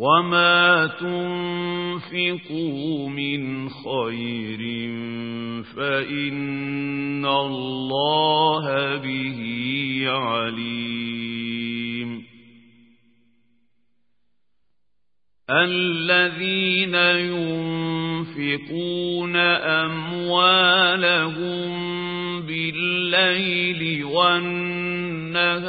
وما تنفقوا من خير فإن الله به عليم الذين ينفقون أموالهم بالليل والنهار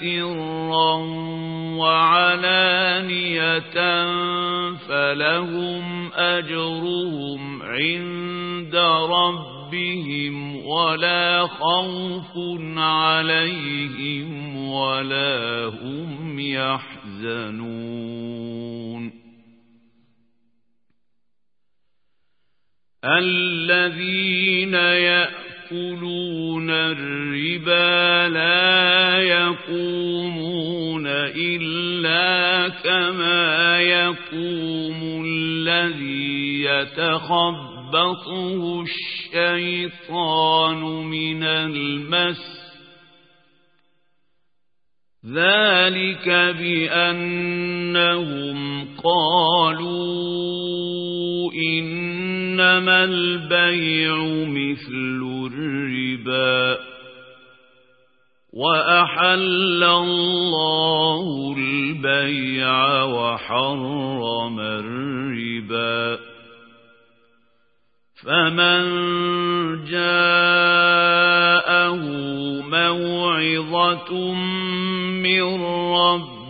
سرا وعلانية فلهم أجرهم عند ربهم ولا خوف عليهم ولا هم يحزنون. الذين يأكلون الربا لا يقومون إلا كما يقوم الذي يتخبطه الشيطان من المس ذلك بأنهم قالوا إنما البيع مثل الربا وأحل الله البيع وحرم الربا. فمن جاءه موعظة من ربه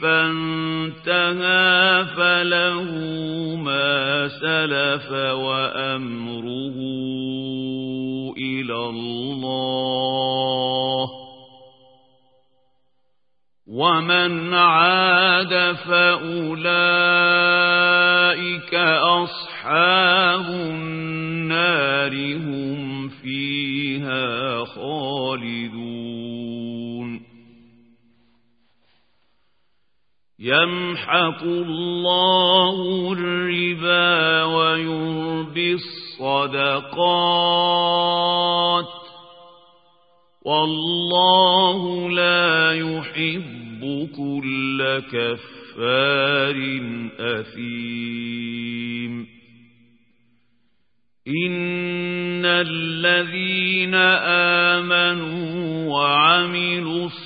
فانتهى فله ما سلف وأمره إلى الله. ومن عاد فأولئك أصحاب يمحق الله الربا ويربي الصدقات والله لا يحب كل كفار أثيم. إن الذين آمنوا وعملوا الصالحات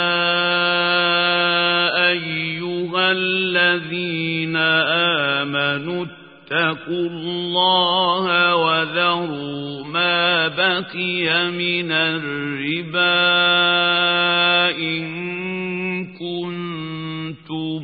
الذين آمنوا اتقوا الله وذروا ما بقي من الربا إن كنتم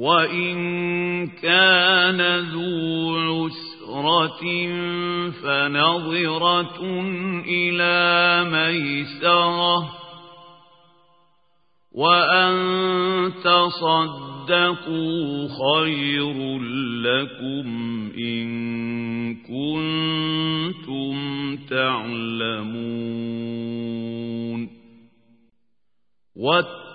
وَإِن كَانَ ذُو عُسْرَةٍ فَنَظِرَةٌ إِلَى مَيْسَرَةٍ وأن تصدقوا خير لكم إن كنتم تعلمون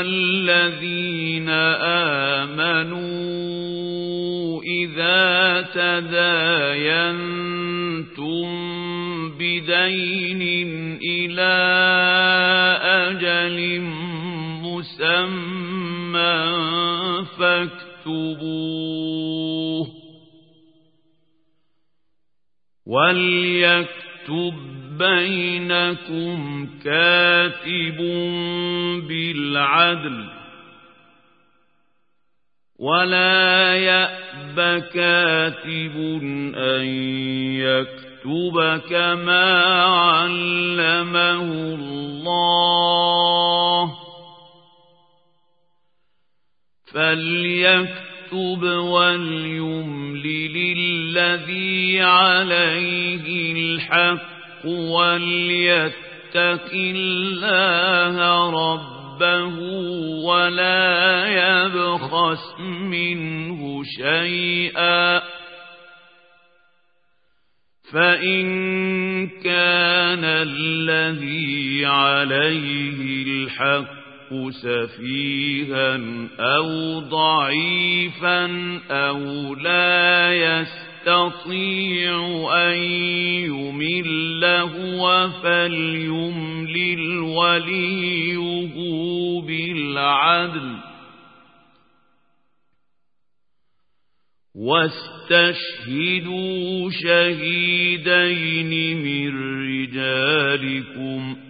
الذين آمنوا إذا تداينتم بدين إلى أجل مسمى فاكتبوه وليكتب بينكم كاتب بالعدل ولا يأب كاتب أن يكتب كما علمه الله فليكتب وليملل الذي عليه الحق وليتق الله ربه ولا يبخس منه شيئا. فإن كان الذي عليه الحق سفيها أو ضعيفا أو لا يستطيع أن يمل هو فليملل وليه بالعدل. واستشهدوا شهيدين من رجالكم.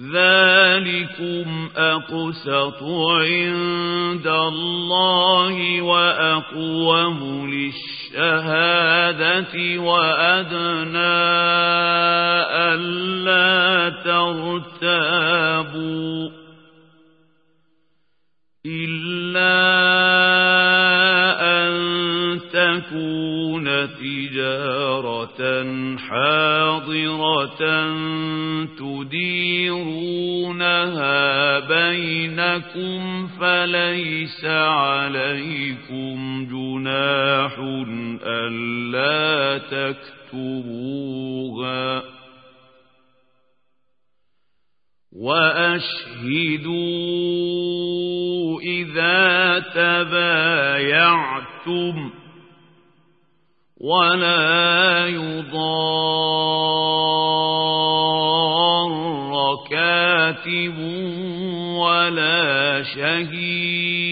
ذلكم أقسط عند الله وأقوم للشهادة وأدنى ألا ترتابوا حاضرة تديرونها بينكم فليس عليكم جناح ألا تكتبوها. وأشهدوا إذا تبايعتم ولا يضار كاتب ولا شهيد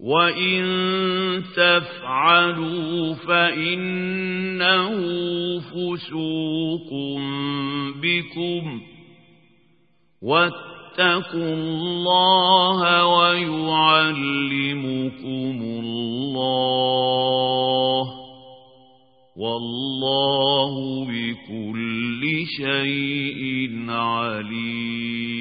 وإن تفعلوا فإنه فسوق بكم واتقوا الله ويعلمكم الله والله بكل شيء عليم.